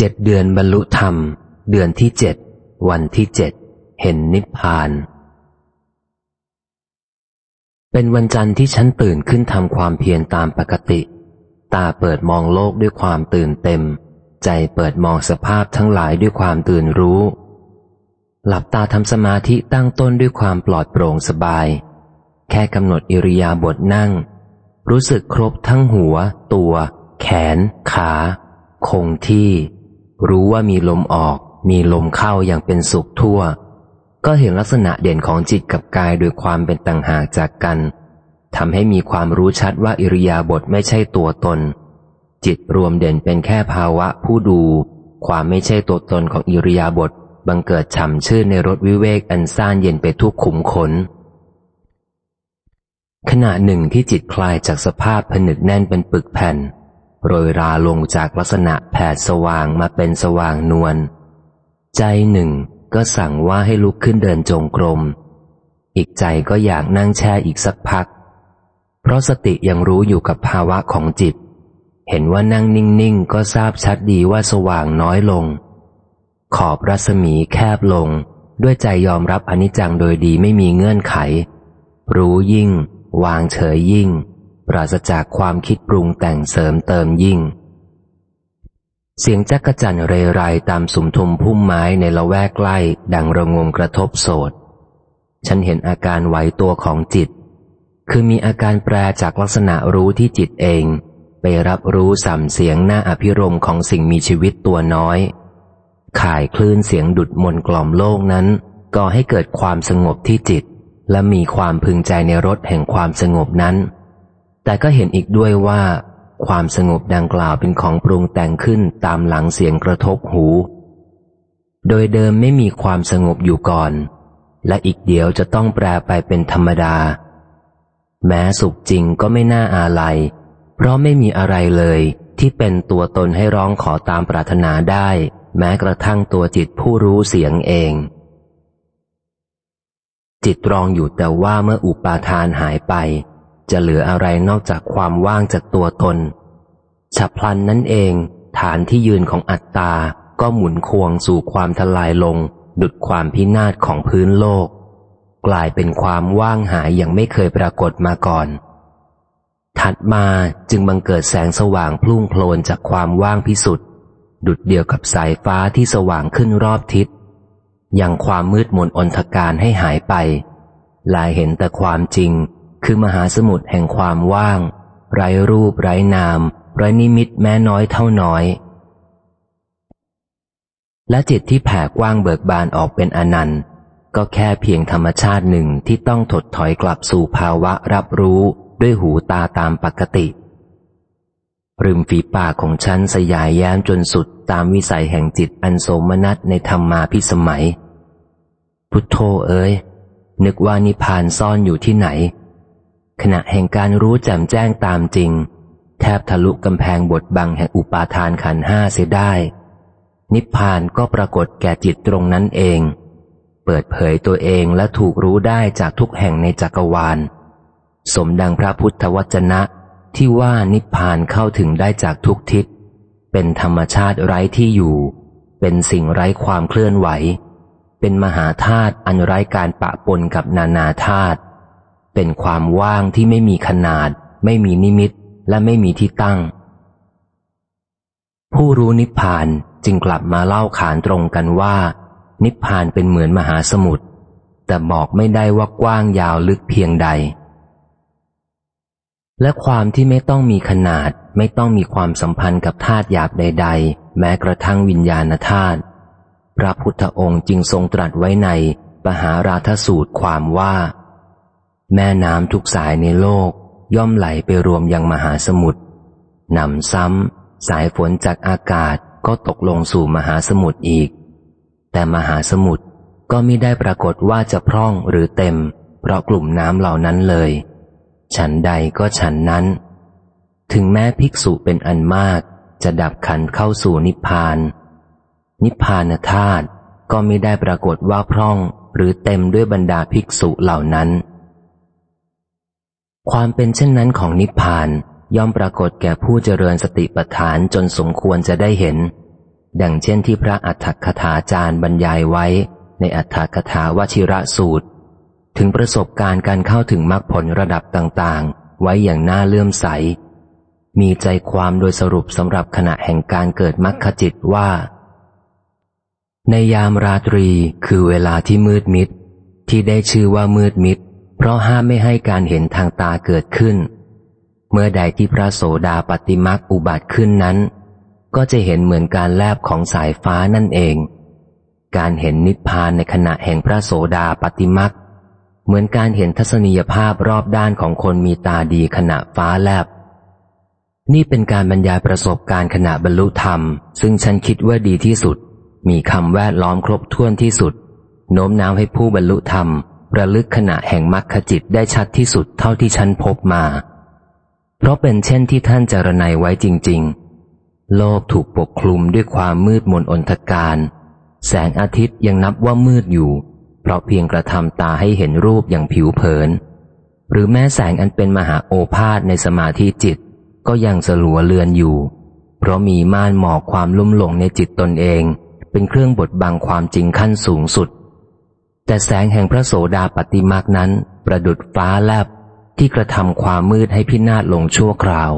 เจ็ดเดือนบรรลุธรรม เดือนที่เจ็ดวันที่เจ็ดเห็นนิพพาน เป็นวันจันทร์ที่ฉันตื่นขึ้นทำความเพียรตามปกติ ตาเปิดมองโลกด้วยความตื่นเต็ม ใจเปิดมองสภาพทั้งหลายด้วยความตื่นรู้ หลับตาทำสมาธิตั้งต้นด้วยความปลอดโปร่งสบาย แค่กำหนดอิริยาบถนั่ง รู้สึกครบทั้งหัว ตัว แขน ขา คงที่ รู้ว่ามีลมออก มีลมเข้าอย่างเป็นสุขทั่ว ก็เห็นลักษณะเด่นของจิตกับกายโดยความเป็นต่างหากจากกันทำให้มีความรู้ชัดว่าอิริยาบถไม่ใช่ตัวตน จิตรวมเด่นเป็นแค่ภาวะผู้ดู ความไม่ใช่ตัวตนของอิริยาบถบังเกิดฉ่ำชื่นในรถวิเวกอันซ่านเย็นไปทุกขุมขน ขณะหนึ่งที่จิตคลายจากสภาพผนึกแน่นเป็นปึกแผ่น โรยราลงจากลักษณะแผดสว่างมาเป็นสว่างนวล ใจหนึ่งก็สั่งว่าให้ลุกขึ้นเดินจงกรม อีกใจก็อยากนั่งแช่อีกสักพัก เพราะสติยังรู้อยู่กับภาวะของจิต เห็นว่านั่งนิ่งๆ ก็ทราบชัดดีว่าสว่างน้อยลง ขอบรัศมีแคบลง ด้วยใจยอมรับอนิจจังโดยดีไม่มีเงื่อนไข รู้ยิ่ง วางเฉยยิ่ง ปราศจากความคิดปรุงแต่งเสริมเติมยิ่ง เสียงจักจั่นเรไรตามสุมทุมพุ่มไม้ในละแวกใกล้ ดังระงมกระทบโสดฉันเห็นอาการไหวตัวของจิต คือมีอาการแปรจากลักษณะรู้ที่จิตเอง ไปรับรู้สัมเสียงหน้าอภิรมของสิ่งมีชีวิตตัวน้อย ข่ายคลื่นเสียงดุดมนกล่อมโลกนั้นก่อให้เกิดความสงบที่จิต และมีความพึงใจในรสแห่งความสงบนั้น แต่ก็เห็นอีกด้วยว่า ความสงบดังกล่าวเป็นของปรุงแต่งขึ้นตามหลังเสียงกระทบหู โดยเดิมไม่มีความสงบอยู่ก่อน และอีกเดียวจะต้องแปลไปเป็นธรรมดา แม้สุขจริงก็ไม่น่าอาลัย เพราะไม่มีอะไรเลยที่เป็นตัวตนให้ร้องขอตามปรารถนาได้ แม้กระทั่งตัวจิตผู้รู้เสียงเอง จิตรองอยู่แต่ว่าเมื่ออุปาทานหายไป จะเหลืออะไรนอกจากความว่างจากตัวตน ฉับพลันนั่นเอง ฐานที่ยืนของอัตตา ก็หมุนควงสู่ความทลายลง ดุดความพินาศของพื้นโลก กลายเป็นความว่างหายอย่างไม่เคยปรากฏมาก่อน ถัดมาจึงบังเกิดแสงสว่างพลุ่งโพลนจากความว่างพิสุทธิ์ดุดเดียวกับสายฟ้าที่สว่างขึ้นรอบทิศยังความมืดมนอนทการให้หายไปลายเห็นแต่ความจริง คือมหาสมุทรแห่งความว่าง ไร้รูปไร้นาม ไร้นิมิตแม้น้อยเท่าน้อย และจิตที่แผ่กว้างเบิกบานออกเป็นอนันต์ ก็แค่เพียงธรรมชาติหนึ่งที่ต้องถดถอยกลับสู่ภาวะรับรู้ด้วยหูตาตามปกติริมฝีปากของฉันสยายแย้มจนสุดตามวิสัยแห่งจิตอันโสมนัสในธรรมมาพิสมัย พุทโธเอ้ย นึกว่านิพานซ่อนอยู่ที่ไหน ขณะแห่งการรู้แจ่มแจ้งตามจริง แทบทะลุกำแพงบทบังแห่งอุปาทานขันห้าเสียได้ นิพพานก็ปรากฏแก่จิตตรงนั้นเอง เปิดเผยตัวเองและถูกรู้ได้จากทุกแห่งในจักรวาล สมดังพระพุทธวจนะที่ว่านิพพานเข้าถึงได้จากทุกทิศ เป็นธรรมชาติไร้ที่อยู่ เป็นสิ่งไร้ความเคลื่อนไหว เป็นมหาธาตุอันไร้การปะปนกับนานาธาตุ เป็นความว่างที่ไม่มีขนาด ไม่มีนิมิต และไม่มีที่ตั้ง ผู้รู้นิพพานจึงกลับมาเล่าขานตรงกันว่า นิพพานเป็นเหมือนมหาสมุทรแต่บอกไม่ได้ว่ากว้างยาวลึกเพียงใด และความที่ไม่ต้องมีขนาด ไม่ต้องมีความสัมพันธ์กับธาตุหยาบใด ๆ แม้กระทั่งวิญญาณธาตุพระพุทธองค์จึงทรงตรัสไว้ในปหาราทสูตรความว่า แม่น้ำทุกสายในโลกย่อมไหลไปรวมยังมหาสมุทรนำซ้ำ สายฝนจากอากาศก็ตกลงสู่มหาสมุทรอีก แต่มหาสมุทรก็ไม่ได้ปรากฏว่าจะพร่องหรือเต็ม เพราะกลุ่มน้ำเหล่านั้นเลย ฉันใดก็ฉันนั้น ถึงแม้ภิกษุเป็นอันมาก จะดับขันเข้าสู่นิพพาน นิพพานธาตุก็ไม่ได้ปรากฏว่าพร่องหรือเต็มด้วยบรรดาภิกษุเหล่านั้น ความเป็นเช่นนั้นของนิพพานย่อมปรากฏแก่ผู้เจริญสติปัฏฐานจนสมควรจะได้เห็น ดังเช่นที่พระอัฏฐคถาจารย์บรรยายไว้ในอัฏฐคถาวชิระสูตร ถึงประสบการณ์การเข้าถึงมรรคผลระดับต่างๆ ไว้อย่างน่าเลื่อมใส มีใจความโดยสรุปสำหรับขณะแห่งการเกิดมรรคจิตว่า ในยามราตรีคือเวลาที่มืดมิด ที่ได้ชื่อว่ามืดมิด เพราะห้ามไม่ให้การเห็นทางตาเกิดขึ้น เมื่อใดที่พระโสดาปฏิมักอุบัติขึ้นนั้น ก็จะเห็นเหมือนการแลบของสายฟ้านั่นเอง การเห็นนิพพานในขณะแห่งพระโสดาปฏิมักเหมือนการเห็นทัศนียภาพรอบด้านของคนมีตาดีขณะฟ้าแลบ นี่เป็นการบรรยายประสบการณ์ขณะบรรลุธรรม ซึ่งฉันคิดว่าดีที่สุด มีคำแวดล้อมครบถ้วนที่สุดโน้มน้าวให้ผู้บรรลุธรรม ระลึกขณะแห่งมรรคจิตได้ชัดที่สุดเท่าที่ฉันพบมา เพราะเป็นเช่นที่ท่านจารณัยไว้จริง ๆ โลกถูกปกคลุมด้วยความมืดมนอนทการ แสงอาทิตย์ยังนับว่ามืดอยู่ เพราะเพียงกระทำตาให้เห็นรูปอย่างผิวเผิน หรือแม้แสงอันเป็นมหาโอภาษในสมาธิจิต ก็ยังสลัวเลือนอยู่ เพราะมีม่านหมอกความลุ่มหลงในจิตตนเอง เป็นเครื่องบดบังความจริงขั้นสูงสุด แต่แสงแห่งพระโสดาปฏิมากนั้น ประดุดฟ้าแลบที่กระทำความมืดให้พินาศลงชั่วคราว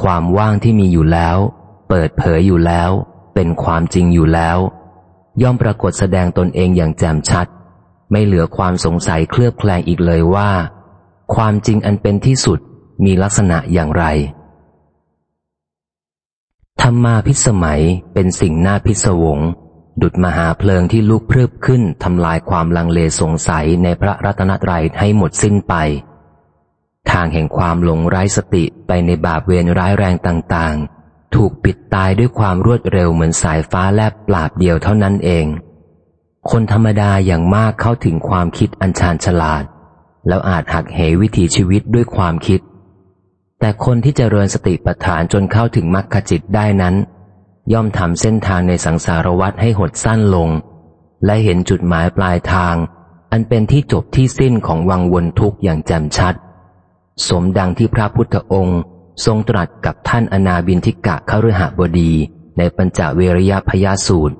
ความว่างที่มีอยู่แล้ว เปิดเผยอยู่แล้ว เป็นความจริงอยู่แล้ว ย่อมปรากฏแสดงตนเองอย่างแจ่มชัด ไม่เหลือความสงสัยเคลือบแคลงอีกเลยว่า ความจริงอันเป็นที่สุดมีลักษณะอย่างไรธรรมาพิสมัยเป็นสิ่งน่าพิศวง ดุดมหาเพลิงที่ลุกพรึบขึ้นทำลายความลังเลสงสัยในพระรัตนตรัยให้หมดสิ้นไป ทางแห่งความหลงไร้สติไปในบาปเวรร้ายแรงต่างๆ ถูกปิดตายด้วยความรวดเร็วเหมือนสายฟ้าแลบปราบเดียวเท่านั้นเอง คนธรรมดาอย่างมากเข้าถึงความคิดอันชาญฉลาด แล้วอาจหักเหวิถีชีวิตด้วยความคิด แต่คนที่จเจริญสติปัฏฐานจนเข้าถึงมรรคจิตได้นั้น ย่อมทำเส้นทางในสังสารวัฏให้หดสั้นลง และเห็นจุดหมายปลายทาง อันเป็นที่จบที่สิ้นของวังวนทุกข์อย่างแจ่มชัด สมดังที่พระพุทธองค์ ทรงตรัสกับท่านอนาบินทิกะขฤหบดีในปัญจเวรยพยาสูตร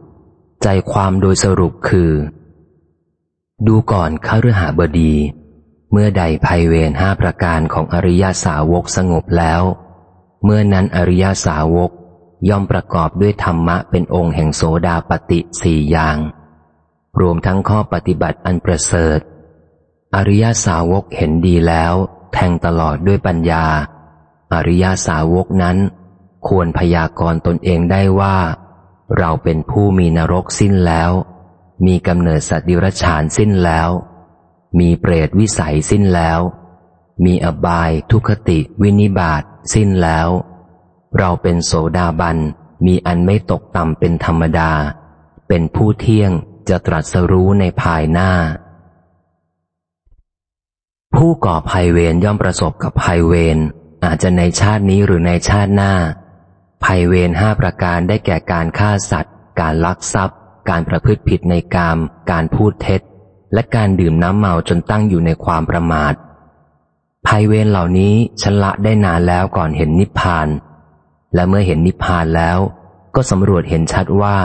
ใจความโดยสรุปคือ ดูก่อนขฤหบดี เมื่อใดภัยเวรห้าประการของอริยาสาวกสงบแล้ว เมื่อนั้นอริยาสาวก ย่อมประกอบด้วยธรรมะเป็นองค์แห่งโสดาปติสี่อย่าง รวมทั้งข้อปฏิบัติอันประเสริฐ อริยาสาวกเห็นดีแล้ว แทงตลอดด้วยปัญญา อริยาสาวกนั้น ควรพยากรณ์ตนเองได้ว่า เราเป็นผู้มีนรกสิ้นแล้ว มีกำเนิดสัตว์ดิรชานสิ้นแล้ว มีเปรตวิสัยสิ้นแล้ว มีอบายทุคติวินิบาตสิ้นแล้ว เราเป็นโสดาบัน มีอันไม่ตกต่ำเป็นธรรมดา เป็นผู้เที่ยงจะตรัสรู้ในภายหน้า ผู้ก่อภัยเวรย่อมประสบกับภัยเวรอาจจะในชาตินี้หรือในชาติหน้า ภัยเวรห้าประการได้แก่การฆ่าสัตว์ การลักทรัพย์ การประพฤติผิดในกาม การพูดเท็จ และการดื่มน้ำเมาจนตั้งอยู่ในความประมาทภัยเวรเหล่านี้ฉันละได้นานแล้วก่อนเห็นนิพพาน และเมื่อเห็นนิพพานแล้ว ก็สำรวจเห็นชัดว่า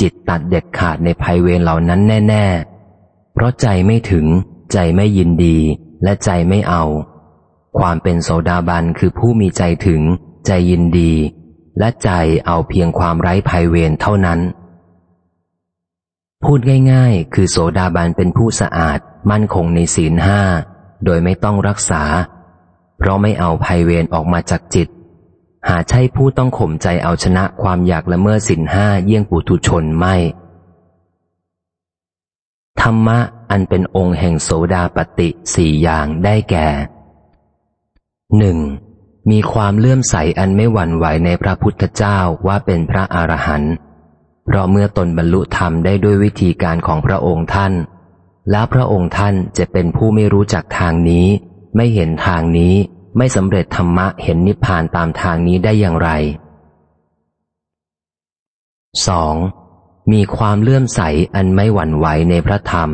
จิตตัดเด็ดขาดในภัยเวรเหล่านั้นแน่ ๆ เพราะใจไม่ถึง ใจไม่ยินดี และใจไม่เอา ความเป็นโสดาบันคือผู้มีใจถึง ใจยินดี และใจเอาเพียงความไร้ภัยเวรเท่านั้น พูดง่ายๆ คือโสดาบันเป็นผู้สะอาด มั่นคงในศีลห้าโดยไม่ต้องรักษา เพราะไม่เอาภัยเวรออกมาจากจิต หาใช่ผู้ต้องข่มใจเอาชนะความอยากละเมิดศีลห้าเยี่ยงปุถุชนไม่ ธรรมะอันเป็นองค์แห่งโสดาปติสี่อย่างได้แก่หนึ่งมีความเลื่อมใสอันไม่หวั่นไหวในพระพุทธเจ้าว่าเป็นพระอรหันต์เพราะเมื่อตนบรรลุธรรมได้ด้วยวิธีการของพระองค์ท่าน แล้วพระองค์ท่านจะเป็นผู้ไม่รู้จักทางนี้ ไม่เห็นทางนี้ ไม่สำเร็จธรรมะเห็นนิพพานตามทางนี้ได้อย่างไร 2. มีความเลื่อมใสอันไม่หวั่นไหวในพระธรรม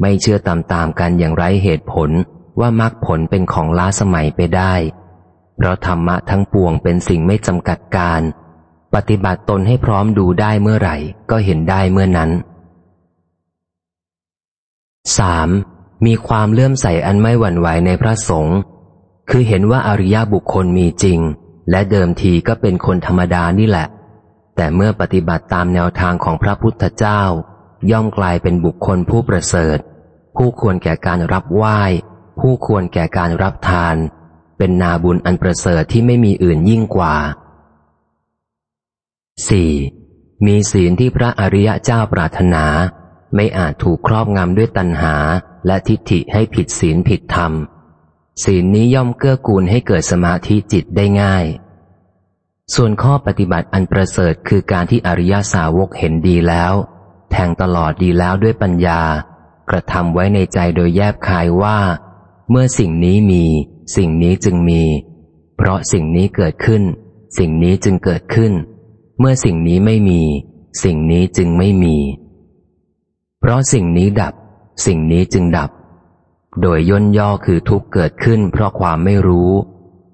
ไม่เชื่อตามๆกันอย่างไรเหตุผลว่ามรรคผลเป็นของล้าสมัยไปได้ เพราะธรรมะทั้งปวงเป็นสิ่งไม่จำกัดการ ปฏิบัติตนให้พร้อมดูได้เมื่อไหร่ ก็เห็นได้เมื่อนั้น 3. มีความเลื่อมใสอันไม่หวั่นไหวในพระสงฆ์ คือเห็นว่าอริยบุคคลมีจริง และเดิมทีก็เป็นคนธรรมดานี่แหละ แต่เมื่อปฏิบัติตามแนวทางของพระพุทธเจ้า ย่อมกลายเป็นบุคคลผู้ประเสริฐ ผู้ควรแก่การรับไหว้ ผู้ควรแก่การรับทาน เป็นนาบุญอันประเสริฐที่ไม่มีอื่นยิ่งกว่า 4. มีศีลที่พระอริยเจ้าปรารถนา ไม่อาจถูกครอบงำด้วยตัณหาและทิฏฐิให้ผิดศีลผิดธรรม ศีลนี้ย่อมเกื้อกูลให้เกิดสมาธิจิตได้ง่าย ส่วนข้อปฏิบัติอันประเสริฐคือการที่อริยสาวกเห็นดีแล้ว แทงตลอดดีแล้วด้วยปัญญา กระทำไว้ในใจโดยแยบคายว่า เมื่อสิ่งนี้มี สิ่งนี้จึงมี เพราะสิ่งนี้เกิดขึ้น สิ่งนี้จึงเกิดขึ้น เมื่อสิ่งนี้ไม่มี สิ่งนี้จึงไม่มี เพราะสิ่งนี้ดับ สิ่งนี้จึงดับ โดยย่นย่อคือทุกเกิดขึ้นเพราะความไม่รู้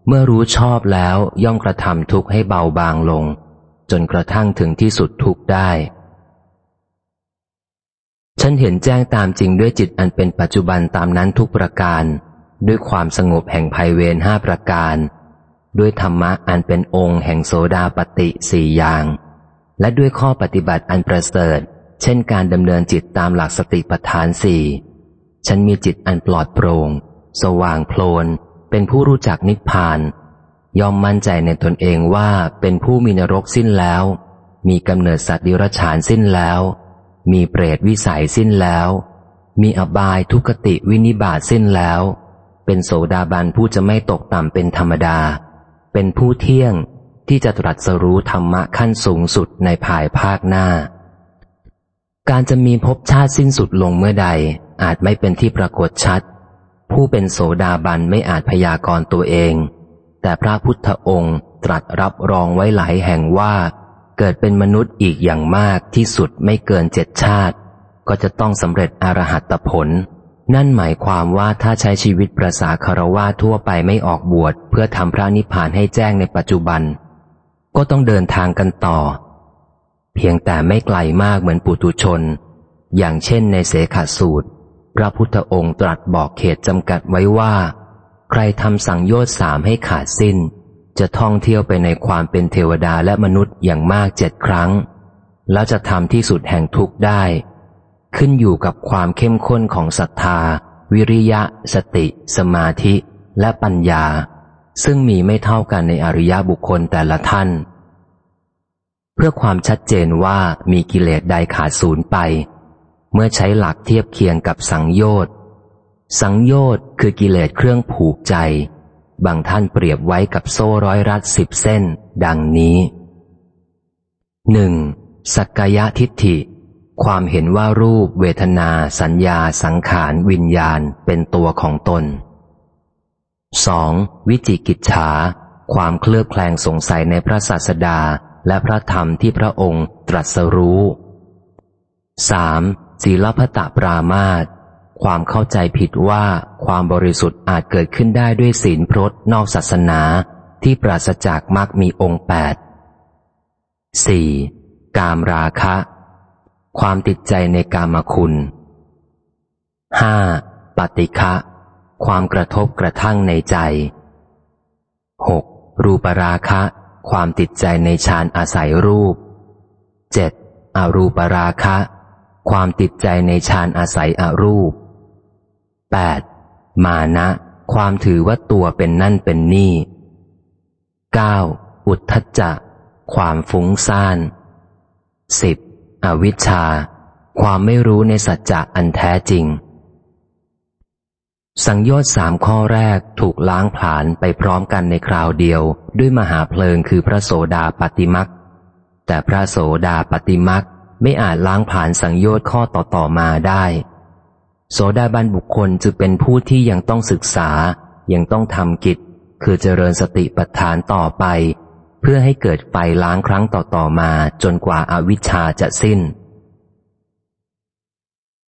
เมื่อรู้ชอบแล้วย่อมกระทำทุกข์ให้เบาบางลง จนกระทั่งถึงที่สุดทุกข์ได้ ฉันเห็นแจ้งตามจริงด้วยจิตอันเป็นปัจจุบันตามนั้นทุกประการ ด้วยความสงบแห่งภัยเวรห้าประการ ด้วยธรรมะอันเป็นองค์แห่งโสดาปติสี่อย่าง และด้วยข้อปฏิบัติอันประเสริฐ เช่นการดำเนินจิตตามหลักสติปัฏฐานสี่ ฉันมีจิตอันปลอดโปรง่ง สว่างโพลน เป็นผู้รู้จักนิพพาน ยอมมั่นใจในตนเองว่าเป็นผู้มีนรกสิ้นแล้ว มีกำเนิดสัตว์ดิรชานสิ้นแล้ว มีเปรตวิสัยสิ้นแล้ว มีอบายทุกติวินิบาตสิ้นแล้ว เป็นโสดาบันผู้จะไม่ตกต่ำเป็นธรรมดา เป็นผู้เที่ยงที่จะตรัสรู้ธรรมะขั้นสูงสุดในภายภาคหน้า การจะมีภพชาติสิ้นสุดลงเมื่อใด อาจไม่เป็นที่ปรากฏชัด ผู้เป็นโสดาบันไม่อาจพยากรณ์ตัวเอง แต่พระพุทธองค์ตรัสรับรองไว้หลายแห่งว่า เกิดเป็นมนุษย์อีกอย่างมากที่สุดไม่เกินเจ็ดชาติ ก็จะต้องสำเร็จอรหัตผล นั่นหมายความว่าถ้าใช้ชีวิตประสาคารวาทั่วไปไม่ออกบวชเพื่อทำพระนิพพานให้แจ้งในปัจจุบัน ก็ต้องเดินทางกันต่อ เพียงแต่ไม่ไกลมากเหมือนปุตุชน อย่างเช่นในเสขสูตร พระพุทธองค์ตรัสบอกเขตจำกัดไว้ว่า ใครทำสังโยชน์สามให้ขาดสิ้น จะท่องเที่ยวไปในความเป็นเทวดาและมนุษย์อย่างมากเจ็ดครั้ง แล้วจะทำที่สุดแห่งทุกข์ได้ ขึ้นอยู่กับความเข้มข้นของศรัทธา วิริยะ สติ สมาธิ และปัญญา ซึ่งมีไม่เท่ากันในอริยบุคคลแต่ละท่าน เพื่อความชัดเจนว่ามีกิเลสใดขาดศูนย์ไป เมื่อใช้หลักเทียบเคียงกับสังโยชน์ สังโยชน์คือกิเลสเครื่องผูกใจ บางท่านเปรียบไว้กับโซ่ร้อยรัดสิบเส้น ดังนี้หนึ่งสักกายทิฏฐิ ความเห็นว่ารูปเวทนา สัญญา สังขาร วิญญาณเป็นตัวของตน 2. วิจิกิจฉา ความเคลือบแคลงสงสัยในพระศาสดาและพระธรรมที่พระองค์ตรัสรู้ 3. ศีลพตะปรามาตความเข้าใจผิดว่าความบริสุทธิ์อาจเกิดขึ้นได้ด้วยศีลพรตนอกศาสนาที่ปราศจากมรรคมีองค์แปด 4. กามราคะ ความติดใจในกามคุณ 5. ปฏิฆะความกระทบกระทั่งในใจ 6. รูปราคะ ความติดใจในฌานอาศัยรูป 7. อรูปราคะ ความติดใจในฌานอาศัยอรูป 8. มานะ ความถือว่าตัวเป็นนั่นเป็นนี่ 9. อุทธจะ ความฟุ้งซ่าน 10. อวิชชา ความไม่รู้ในสัจจะอันแท้จริง สังโยชน์สามข้อแรกถูกล้างผลาญไปพร้อมกันในคราวเดียว ด้วยมหาเพลิงคือพระโสดาปฏิมักแต่พระโสดาปฏิมัก ไม่อาจล้างผ่านสังโยชน์ข้อต่อๆมาได้ โสดาบันบุคคลจะเป็นผู้ที่ยังต้องศึกษา ยังต้องทำกิจ คือเจริญสติปัฏฐานต่อไป เพื่อให้เกิดไฟล้างครั้งต่อๆมาจนกว่าอาวิชชาจะสิ้น